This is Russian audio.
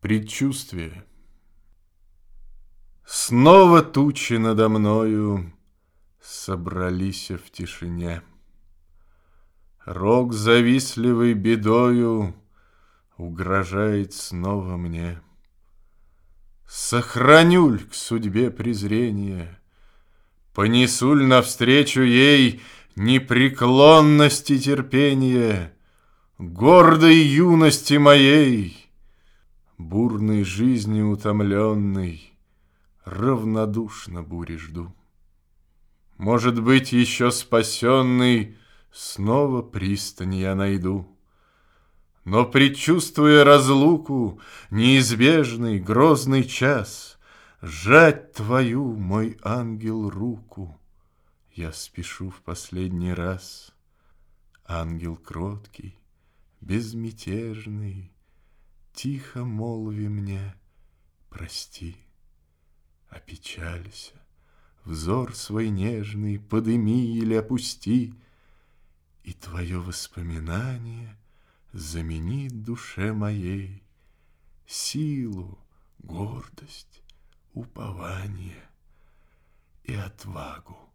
Предчувствие. Снова тучи надо мною Собрались в тишине. Рок завистливой бедою Угрожает снова мне. Сохранюль к судьбе презрение, Понесуль навстречу ей Непреклонность и терпение Гордой юности моей — Бурной жизни утомленный, Равнодушно бури жду. Может быть, еще спасенный Снова пристань я найду. Но, предчувствуя разлуку, Неизбежный грозный час, Сжать твою, мой ангел, руку Я спешу в последний раз. Ангел кроткий, безмятежный, Тихо молви мне, прости, Опечалься, взор свой нежный Подыми или опусти, И твое воспоминание Заменит душе моей Силу, гордость, упование И отвагу.